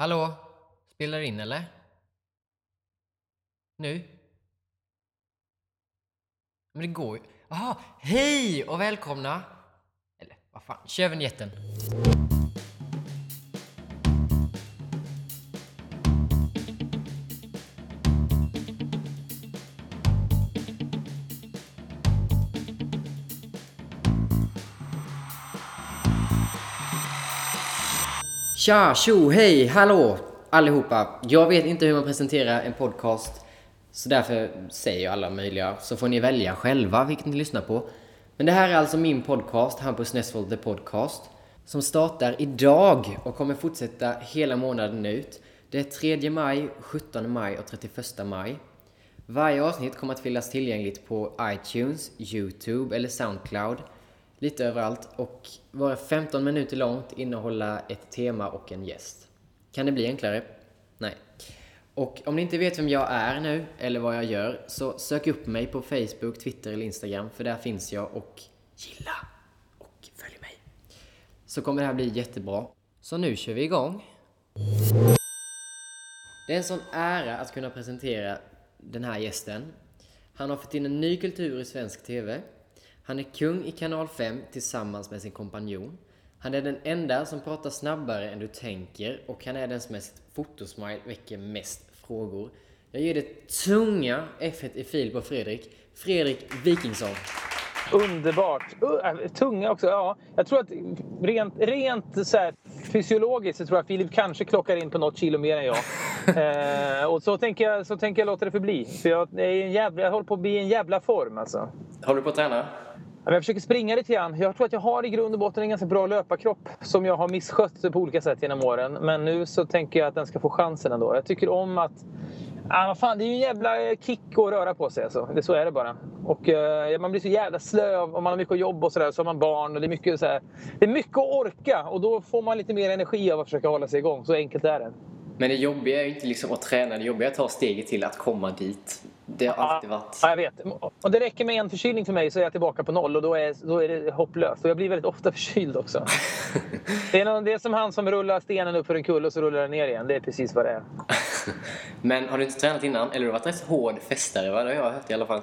Hallå? Spelar det in eller? Nu? Men det går ju. Jaha, hej och välkomna! Eller vad fan, kör vignetten. Tja, tjo, hej, hallå allihopa! Jag vet inte hur man presenterar en podcast så därför säger jag alla möjliga så får ni välja själva vilket ni lyssnar på. Men det här är alltså min podcast, Hampus Nessvold The Podcast som startar idag och kommer fortsätta hela månaden ut. Det är 3 maj, 17 maj och 31 maj. Varje avsnitt kommer att finnas tillgängligt på iTunes, Youtube eller Soundcloud lite överallt och vara 15 minuter långt, innehålla ett tema och en gäst. Kan det bli enklare? Nej. Och om ni inte vet vem jag är nu, eller vad jag gör, så sök upp mig på Facebook, Twitter eller Instagram, för där finns jag och gilla och följ mig. Så kommer det här bli jättebra. Så nu kör vi igång. Det är en sån ära att kunna presentera den här gästen. Han har fått in en ny kultur i svensk TV. Han är kung i kanal 5 tillsammans med sin kompanjon. Han är den enda som pratar snabbare än du tänker och han är den som med sitt fotosmile väcker mest frågor. Jag ger det tunga f i fil på Fredrik. Fredrik Wikingsson. Underbart! Uh, tunga också, ja. Jag tror att rent, rent så här, fysiologiskt så tror jag att Filip kanske klockar in på något kilo mer än jag. eh, och så tänker, jag, så tänker jag låta det förbli. För jag, är en jävla, jag håller på att bli i en jävla form alltså. Håller du på att träna? Jag försöker springa lite grann. Jag tror att jag har i grund och botten en ganska bra löparkropp som jag har misskött på olika sätt genom åren. Men nu så tänker jag att den ska få chansen ändå. Jag tycker om att... Ah, vad fan, det är ju en jävla eh, kick att röra på sig. Alltså. Det, så är det bara. Och, eh, man blir så jävla slö om man har mycket jobb och sådär. Så har man barn och det är, mycket, så här, det är mycket att orka. Och då får man lite mer energi av att försöka hålla sig igång. Så enkelt är det. Men det jobbiga är ju inte liksom att träna, det jobbiga är att ta steget till att komma dit. Det har alltid varit... Ja, jag vet. Och det räcker med en förkylning för mig så är jag tillbaka på noll och då är, då är det hopplöst. Och jag blir väldigt ofta förkyld också. det, är någon, det är som han som rullar stenen upp för en kulle och så rullar den ner igen. Det är precis vad det är. Men har du inte tränat innan? Eller har du varit rätt hård festare? Va? Det har jag hört i alla fall.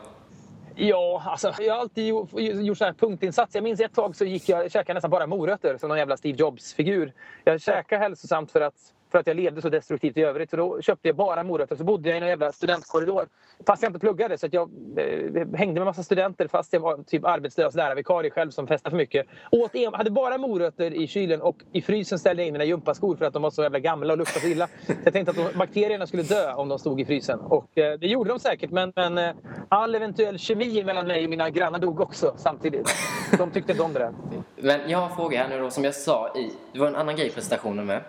Ja, alltså, jag har alltid gjort, gjort så punktinsatser. Jag minns ett tag så gick jag käkade nästan bara morötter som någon jävla Steve Jobs-figur. Jag käkade hälsosamt för att för att jag levde så destruktivt i övrigt. Så då köpte jag bara morötter. Så bodde jag i en jävla studentkorridor. Fast jag inte pluggade. Så att jag eh, hängde med massa studenter fast jag var typ arbetslös lärarvikarie själv som festade för mycket. Åt hade bara morötter i kylen och i frysen ställde jag in mina gympaskor för att de var så jävla gamla och luktade så illa. Så jag tänkte att de, bakterierna skulle dö om de stod i frysen. Och eh, det gjorde de säkert. Men, men eh, all eventuell kemi mellan mig och mina grannar dog också samtidigt. De tyckte inte om det där. Men jag har en fråga här nu då som jag sa i... Det var en annan grej i presentationen med.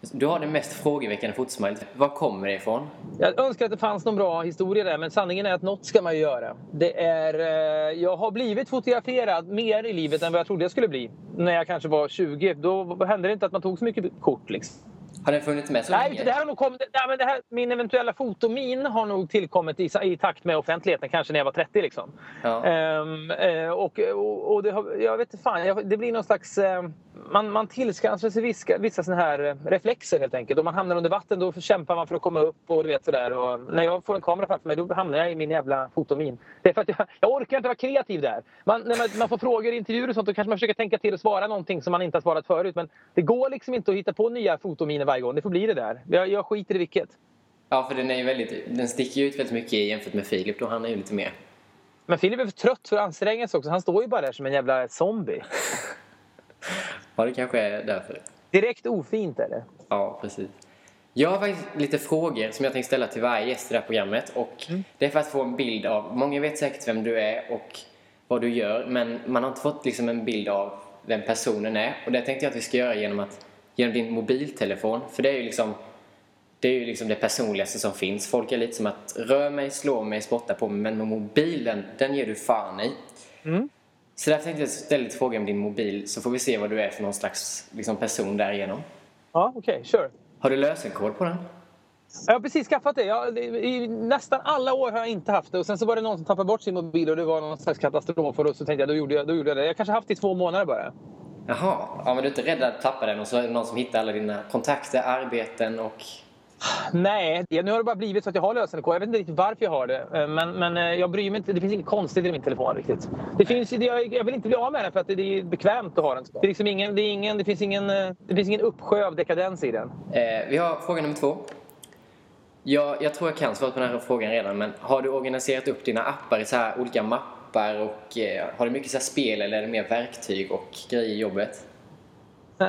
Du har det mest frågeväckande fotosmilet. Var kommer det ifrån? Jag önskar att det fanns någon bra historia där, men sanningen är att något ska man ju göra. Det är, eh, jag har blivit fotograferad mer i livet än vad jag trodde jag skulle bli. När jag kanske var 20. Då hände det inte att man tog så mycket kort. Liksom. Har den funnits med så Nej, länge? Det här har nog kommit, nej, men det här, min eventuella fotomin har nog tillkommit i, i takt med offentligheten, kanske när jag var 30. Liksom. Ja. Ehm, eh, och och, och det, har, jag vet inte fan, jag, det blir någon slags... Eh, man, man tillskansar sig vissa, vissa såna här eh, reflexer helt enkelt. Om man hamnar under vatten då kämpar man för att komma upp och du vet sådär. Och när jag får en kamera framför mig då hamnar jag i min jävla fotomin. Det är för att jag, jag orkar inte vara kreativ där. Man, när man, man får frågor i intervjuer och sånt då kanske man försöker tänka till och svara någonting som man inte har svarat förut. Men det går liksom inte att hitta på nya fotominer varje gång. Det får bli det där. Jag, jag skiter i vilket. Ja, för den, är ju väldigt, den sticker ju ut väldigt mycket jämfört med Filip. Då han är ju lite mer... Men Filip är för trött för att anstränga sig också. Han står ju bara där som en jävla zombie. ja, det kanske är därför. Direkt ofint, eller? Ja, precis. Jag har faktiskt lite frågor som jag tänkte ställa till varje gäst i det här programmet. Och mm. Det är för att få en bild av... Många vet säkert vem du är och vad du gör. Men man har inte fått liksom en bild av vem personen är. Och det tänkte jag att vi ska göra genom, att, genom din mobiltelefon. För det är ju liksom det är ju liksom det personligaste som finns. Folk är lite som att rör mig, slå mig, spotta på mig. Men med mobilen, den ger du fan i. Mm. Så därför tänkte jag ställa lite frågor om din mobil så får vi se vad du är för någon slags liksom, person därigenom. Ja, okej. Okay, sure. Har du lösenkod på den? Jag har precis skaffat det. Jag, I nästan alla år har jag inte haft det. Och sen så var det någon som tappade bort sin mobil och det var någon slags katastrof. Och då så tänkte jag, då gjorde jag, då gjorde jag det. Jag kanske haft det i två månader bara. Jaha, ja, men du är inte rädd att tappa den och så är det någon som hittar alla dina kontakter, arbeten och... Nej, nu har det bara blivit så att jag har lösenord. Jag vet inte riktigt varför jag har det. Eh, men, men eh, jag bryr mig inte. Det finns inget konstigt i min telefon riktigt. Det finns, jag, jag vill inte bli av med den för att det är bekvämt att ha den. Det, är liksom ingen, det, är ingen, det, finns, ingen, eh, det finns ingen uppsjö av dekadens i den. Eh, vi har fråga nummer två. Jag, jag tror jag kan svaret på den här frågan redan, men har du organiserat upp dina appar i så här olika mappar och eh, har du mycket så spel eller är det mer verktyg och grejer i jobbet?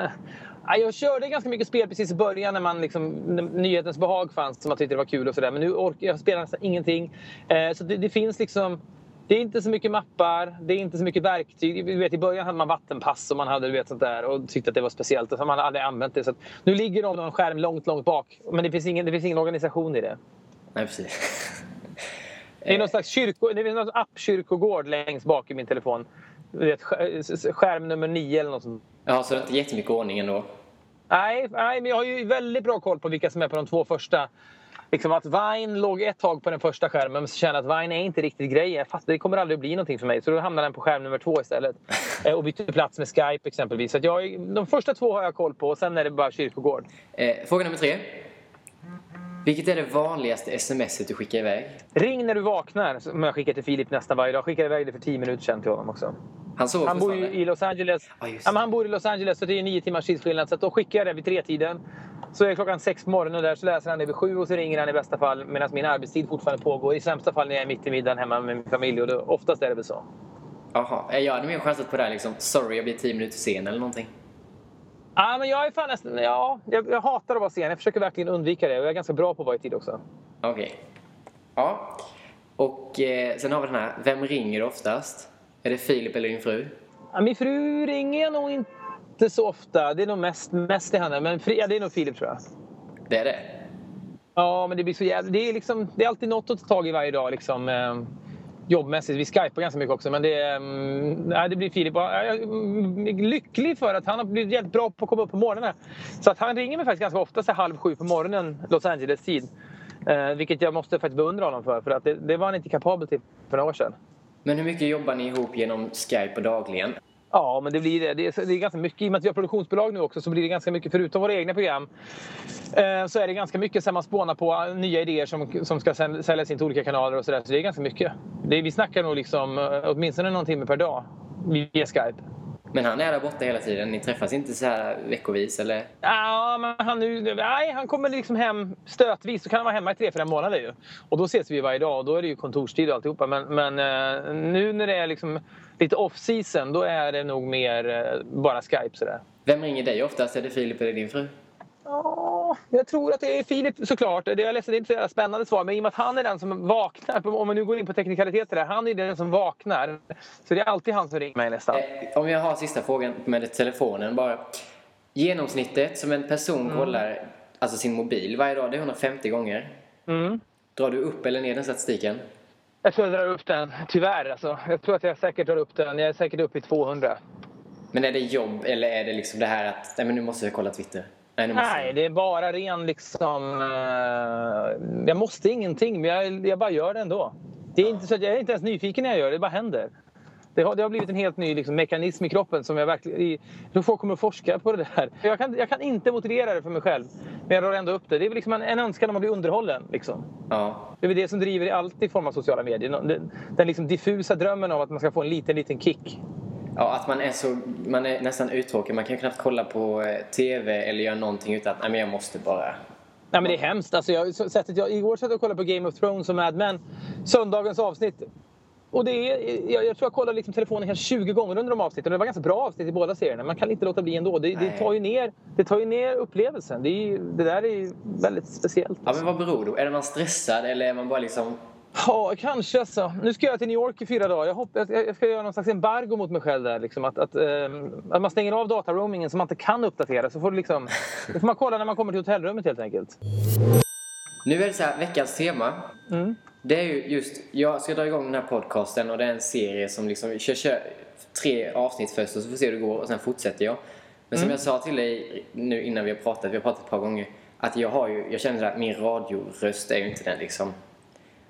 Jag körde ganska mycket spel precis i början när man liksom, när nyhetens behag fanns som man tyckte det var kul och sådär. Men nu orkar jag spela nästan ingenting. Eh, så det, det, finns liksom... Det är inte så mycket mappar, det är inte så mycket verktyg. Du vet, I början hade man vattenpass och man hade du vet, sånt där och tyckte att det var speciellt. Och så man hade aldrig använt det. Så nu ligger det någon skärm långt, långt bak. Men det finns ingen, det finns ingen organisation i det. Nej, precis. det är någon slags kyrko, det finns någon appkyrkogård längst bak i min telefon. Vet, skärm nummer nio eller något sånt. Ja, så det är inte jättemycket ordning ändå? Nej, nej, men jag har ju väldigt bra koll på vilka som är på de två första. Liksom att Vine låg ett tag på den första skärmen men så kände att Vine är inte riktigt grejen. Fast det kommer aldrig att bli någonting för mig. Så då hamnade den på skärm nummer två istället. Eh, och bytte plats med Skype exempelvis. Så jag, de första två har jag koll på och sen är det bara kyrkogård. Eh, fråga nummer tre. Vilket är det vanligaste smset du skickar iväg? Ring när du vaknar, som jag skickar till Filip nästan varje dag. Skickar iväg det för 10 minuter sedan till honom också. Han, sover han bor ju i Los Angeles. Ah, ja, han bor i Los Angeles så det är 9 timmars tidsskillnad. Så då skickar jag det vid tretiden. Så är klockan sex på morgonen där så läser han det vid sju och så ringer han i bästa fall medan min arbetstid fortfarande pågår. I sämsta fall när jag är mitt i middagen hemma med min familj och då, oftast är det väl så. Jaha, jag hade mer chansat på det här liksom. Sorry, jag blir 10 minuter sen eller någonting. Ja, men jag är fan nästan... Ja, jag, jag hatar att vara sen. Jag försöker verkligen undvika det. Och jag är ganska bra på att vara i tid också. Okej. Okay. Ja. Och eh, sen har vi den här. Vem ringer oftast? Är det Filip eller din fru? Ja, min fru ringer jag nog inte så ofta. Det är nog mest, mest det henne. Men ja, det är nog Filip tror jag. Det är det? Ja, men det blir så jävla... Det är, liksom, det är alltid något att ta tag i varje dag. Liksom. Jobbmässigt. Vi skypar ganska mycket också. Men det, mm, nej, det blir Filip. Jag är lycklig för att han har blivit jävligt bra på att komma upp på morgonen. Så att han ringer mig faktiskt ganska ofta så halv sju på morgonen Los Angeles-tid. Eh, vilket jag måste faktiskt beundra honom för. För att det, det var han inte kapabel till för några år sedan. Men hur mycket jobbar ni ihop genom Skype och dagligen? Ja, men det blir det. Det är, det är ganska mycket. I och med att vi har produktionsbolag nu också så blir det ganska mycket, förutom våra egna program, eh, så är det ganska mycket så man spånar på eh, nya idéer som, som ska säljas in till olika kanaler och sådär. Så det är ganska mycket. Det, vi snackar nog liksom eh, åtminstone någon timme per dag via Skype. Men han är där borta hela tiden? Ni träffas inte så här veckovis eller? Ja, men han, nu, nej, han kommer liksom hem stötvis. Så kan han vara hemma i tre, fyra månader ju. Och då ses vi varje dag och då är det ju kontorstid och alltihopa. Men, men eh, nu när det är liksom lite off-season då är det nog mer eh, bara Skype sådär. Vem ringer dig oftast? Är det Filip eller din fru? Ja, jag tror att det är Filip såklart. Det, jag ledsen, det är inte så spännande svar, men i och med att han är den som vaknar, om man nu går in på teknikaliteter där, han är den som vaknar. Så det är alltid han som ringer mig nästan. Eh, om jag har sista frågan med telefonen bara. Genomsnittet som en person mm. kollar alltså sin mobil varje dag, det är 150 gånger. Mm. Drar du upp eller ner den statistiken? Jag tror jag drar upp den, tyvärr. Alltså. Jag tror att jag säkert drar upp den. Jag är säkert uppe i 200. Men är det jobb eller är det liksom det här att nej, men nu måste jag kolla Twitter? Nej, måste nej det är bara ren liksom... Uh, jag måste ingenting, men jag, jag bara gör det ändå. Det är inte så jag är inte ens nyfiken när jag gör det, det bara händer. Det har, det har blivit en helt ny liksom, mekanism i kroppen som jag verkligen... Jag folk kommer att forska på det där. Jag kan, jag kan inte motivera det för mig själv. Men jag drar ändå upp det. Det är liksom en, en önskan om att bli underhållen. Liksom. Ja. Det är det som driver allt i form av sociala medier. Den, den liksom diffusa drömmen av att man ska få en liten, liten kick. Ja, att man är, så, man är nästan uttråkad. Man kan knappt kolla på eh, TV eller göra någonting utan att nej, men jag måste bara. Nej, men det är hemskt. Alltså, jag, sättet jag, igår satt jag och kollade på Game of Thrones och Mad Men. Söndagens avsnitt. Och det är, jag, jag tror jag kollade liksom telefonen kanske 20 gånger under de avsnitten. Det var ganska bra avsnitt i båda serierna. Man kan inte låta bli ändå. Det, det, tar, ju ner, det tar ju ner upplevelsen. Det, är, det där är ju väldigt speciellt. Ja, men vad beror det på? Är man stressad eller är man bara liksom... Ja, kanske alltså. Nu ska jag till New York i fyra dagar. Jag, hoppas, jag ska göra någon slags embargo mot mig själv där. Liksom. Att, att, ähm, att man stänger av dataroamingen så man inte kan uppdatera. Så får du liksom, det får man kolla när man kommer till hotellrummet helt enkelt. Nu är det så här, veckans tema. Mm. Det är ju just, jag ska dra igång den här podcasten och det är en serie som liksom, vi kör, kör tre avsnitt först och så får vi se hur det går och sen fortsätter jag. Men som mm. jag sa till dig nu innan vi har pratat, vi har pratat ett par gånger, att jag har ju, jag känner att min radioröst är ju inte den liksom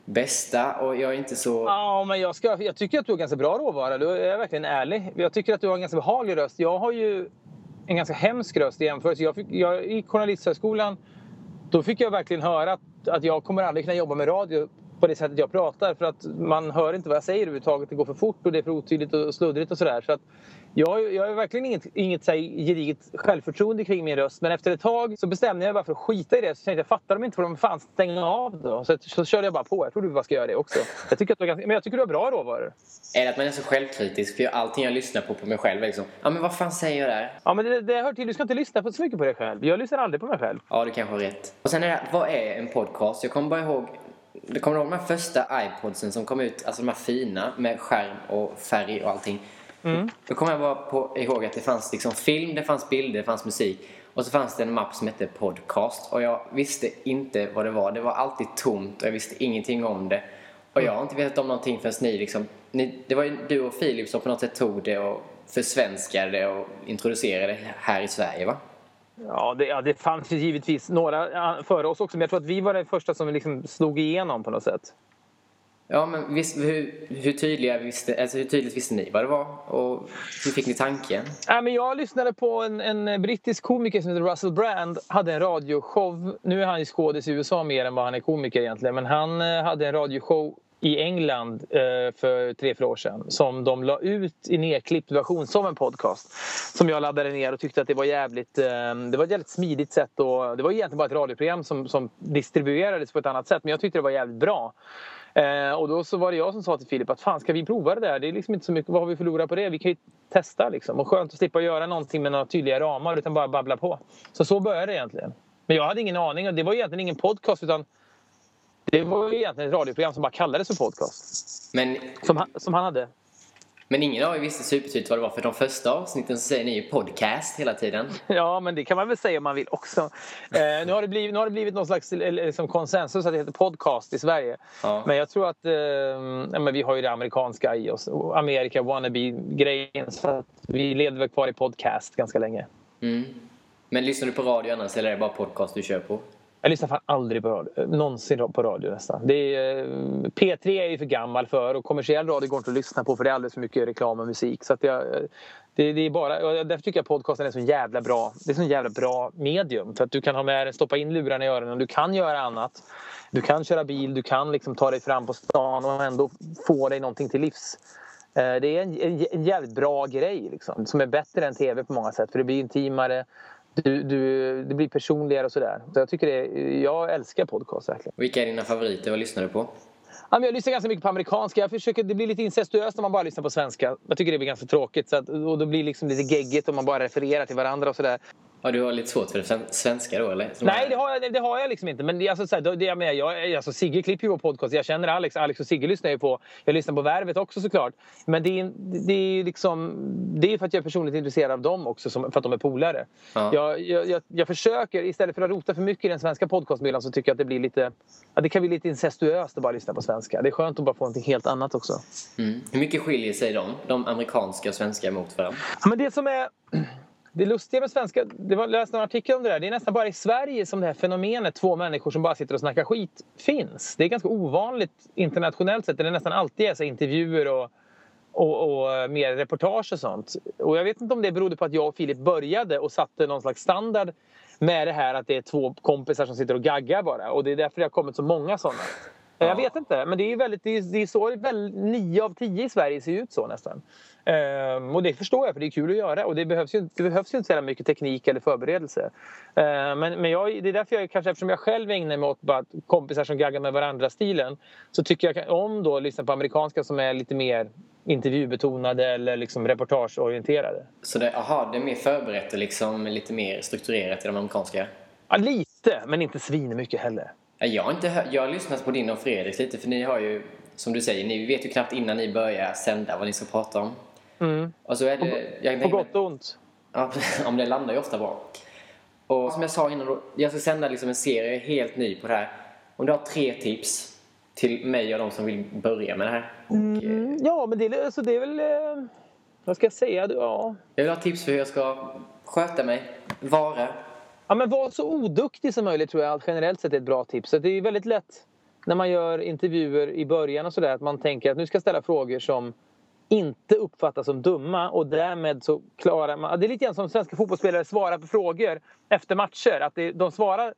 bästa och jag är inte så... Ja, men jag, ska, jag tycker att du har ganska bra råvara. Du är verkligen ärlig. Jag tycker att du har en ganska behaglig röst. Jag har ju en ganska hemsk röst i jämförelse. Jag fick, jag, I Journalisthögskolan då fick jag verkligen höra att, att jag kommer aldrig kunna jobba med radio på det sättet jag pratar för att man hör inte vad jag säger överhuvudtaget. Det går för fort och det är för otydligt och sluddrigt och sådär. Så att jag, jag har verkligen inget, inget så här, gediget självförtroende kring min röst. Men efter ett tag så bestämde jag mig bara för att skita i det. Så tänkte jag, fattar de inte får de fan stänga av då. Så, så körde jag bara på. Jag tror du bara ska göra det också. Jag tycker att du har, men jag tycker du har bra råvaror. Är det att man är så självkritisk? För allting jag lyssnar på på mig själv är liksom, ja men vad fan säger jag där? Ja men det, det hör till. Du ska inte lyssna på så mycket på dig själv. Jag lyssnar aldrig på mig själv. Ja, du kanske har rätt. Och sen är det, vad är en podcast? Jag kommer bara ihåg du kommer ihåg de här första iPodsen som kom ut, alltså de här fina med skärm och färg och allting. Mm. Då kommer jag bara på, ihåg att det fanns liksom film, det fanns bilder, det fanns musik. Och så fanns det en mapp som hette podcast. Och jag visste inte vad det var. Det var alltid tomt och jag visste ingenting om det. Och jag har inte vetat om någonting förrän ni liksom... Ni, det var ju du och Filip som på något sätt tog det och försvenskade det och introducerade det här i Sverige va? Ja det, ja, det fanns ju givetvis några före oss också, men jag tror att vi var de första som liksom slog igenom på något sätt. Ja, men visst, hur, hur, tydliga visste, alltså hur tydligt visste ni vad det var? Och hur fick ni tanken? Ja, men jag lyssnade på en, en brittisk komiker som heter Russell Brand. hade en radioshow. Nu är han ju skådis i USA mer än vad han är komiker egentligen. Men han eh, hade en radioshow i England eh, för tre, fyra år sedan som de la ut i nedklippt version som en podcast. Som jag laddade ner och tyckte att det var jävligt, eh, det var ett jävligt smidigt sätt. Och, det var egentligen bara ett radioprogram som, som distribuerades på ett annat sätt men jag tyckte det var jävligt bra. Eh, och då så var det jag som sa till Filip att fan ska vi prova det där? Det är liksom inte så mycket, vad har vi förlorat på det? Vi kan ju testa liksom. Och skönt att slippa göra någonting med några tydliga ramar utan bara babbla på. Så så började det egentligen. Men jag hade ingen aning. Det var egentligen ingen podcast utan det var egentligen ett radioprogram som bara kallades för podcast. Men, som, han, som han hade. Men ingen av er visste supertydligt vad det var för de första avsnitten så säger ni ju podcast hela tiden. Ja, men det kan man väl säga om man vill också. Eh, nu, har det blivit, nu har det blivit någon slags liksom, konsensus att det heter podcast i Sverige. Ja. Men jag tror att eh, ja, men vi har ju det amerikanska i oss. Amerika wannabe-grejen. Så att vi levde väl kvar i podcast ganska länge. Mm. Men lyssnar du på radio annars eller är det bara podcast du kör på? Jag lyssnar fan aldrig på radio. Eh, någonsin på radio nästan. Det är, eh, P3 är ju för gammal för och kommersiell radio går inte att lyssna på för det är alldeles för mycket reklam och musik. Så att jag, eh, det, det är bara, därför tycker jag podcasten är så jävla bra. Det är så jävla bra medium. För att du kan ha med stoppa in lurarna i öronen. Du kan göra annat. Du kan köra bil, du kan liksom ta dig fram på stan och ändå få dig någonting till livs. Det är en, en jävligt bra grej liksom, som är bättre än tv på många sätt. För det blir intimare du, du, det blir personligare och sådär. Så jag, tycker det, jag älskar podcast verkligen. Vilka är dina favoriter? Vad lyssnar du på? Ja, men jag lyssnar ganska mycket på amerikanska. Jag försöker, det blir lite incestuöst om man bara lyssnar på svenska. Jag tycker det blir ganska tråkigt. Så att, och då blir det liksom lite geggigt om man bara refererar till varandra och sådär. Ja, du har lite svårt för det svenska då eller? Nej, det har, jag, det har jag liksom inte. Men det, alltså, så här, det, jag, jag, alltså, Sigge klipper ju vår podcast. Jag känner Alex. Alex och Sigge lyssnar ju på. Jag lyssnar på Värvet också såklart. Men det är, det är liksom... Det är för att jag är personligt intresserad av dem också. Som, för att de är polare. Ja. Jag, jag, jag, försöker, istället för att rota för mycket i den svenska podcastmyllan så tycker jag att det blir lite... Ja, det kan bli lite incestuöst att bara lyssna på svenska. Det är skönt att bara få någonting helt annat också. Mm. Hur mycket skiljer sig de, de amerikanska och svenska mot varandra? Ja, men det som är det lustiga med svenska, det var, jag läste en artikel om det där, det är nästan bara i Sverige som det här fenomenet två människor som bara sitter och snackar skit finns. Det är ganska ovanligt internationellt sett, det är nästan alltid är intervjuer och, och, och, eh, mer reportage och sånt. Och jag vet inte om det berodde på att jag och Filip började och satte någon slags standard med det här att det är två kompisar som sitter och gaggar bara. Och det är därför det har kommit så många sådana. Ja. Jag vet inte, men det är, väldigt, det är, det är så väl, nio av tio i Sverige ser ut så nästan. Ehm, och det förstår jag för det är kul att göra och det behövs ju, det behövs ju inte så mycket teknik eller förberedelse. Ehm, men, men jag, det är därför jag kanske, eftersom jag själv ägnar mig åt bara kompisar som gaggar med varandra-stilen så tycker jag om då att lyssna på amerikanska som är lite mer intervjubetonade eller liksom reportageorienterade. Så det, aha, det är mer förberett och liksom lite mer strukturerat i de amerikanska? Ja, lite, men inte svin mycket heller. Jag har, inte hört, jag har lyssnat på din och Fredriks lite för ni har ju, som du säger, ni vet ju knappt innan ni börjar sända vad ni ska prata om. Mm. Och så är det, jag på gott och ont. Ja, om det landar ju ofta bra. Och som jag sa innan, då, jag ska sända liksom en serie helt ny på det här. Om du har tre tips till mig och de som vill börja med det här. Mm, ja, men det, alltså, det är väl... Eh, vad ska jag säga? Ja. Jag vill ha tips för hur jag ska sköta mig, vara. Ja, men var så oduktig som möjligt tror jag generellt sett är ett bra tips. Så det är väldigt lätt när man gör intervjuer i början och sådär att man tänker att nu ska jag ställa frågor som inte uppfattas som dumma och därmed så klarar man... Det är lite grann som svenska fotbollsspelare svarar på frågor efter matcher. Att det, de svarar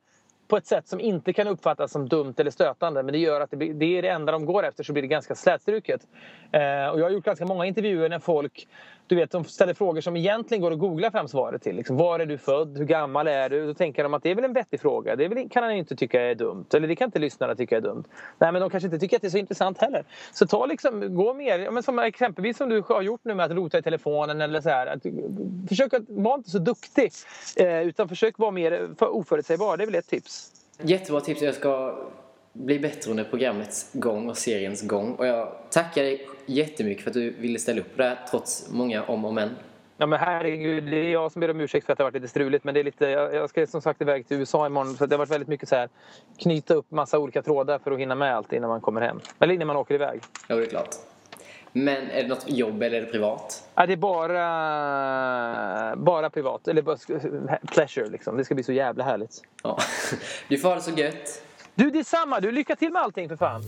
på ett sätt som inte kan uppfattas som dumt eller stötande men det gör att det, blir, det är det enda de går efter så blir det ganska slätstruket. Eh, och jag har gjort ganska många intervjuer när folk du vet, de ställer frågor som egentligen går att googla fram svaret till. Liksom, var är du född? Hur gammal är du? Då tänker de att det är väl en vettig fråga. Det väl, kan han inte tycka är dumt. Eller det kan inte lyssnarna tycka är dumt. Nej, men de kanske inte tycker att det är så intressant heller. Så ta liksom, gå mer, men som exempelvis som du har gjort nu med att rota i telefonen eller så här. Att, försök att vara inte så duktig. Eh, utan försök vara mer oförutsägbar. Det är väl ett tips. Jättebra tips. Jag ska bli bättre under programmets gång och seriens gång. Och jag tackar dig jättemycket för att du ville ställa upp på det här trots många om och men. Ja men herregud, det är jag som ber om ursäkt för att det har varit lite struligt. Men det är lite, jag ska som sagt iväg till USA imorgon. Så det har varit väldigt mycket så här, knyta upp massa olika trådar för att hinna med allt innan man kommer hem. Eller innan man åker iväg. Ja, det är klart. Men är det något jobb eller är det privat? Ja, det är bara, bara privat. Eller bara pleasure liksom. Det ska bli så jävla härligt. Ja. Du får ha det så gött. Du, detsamma. Du, lycka till med allting för fan.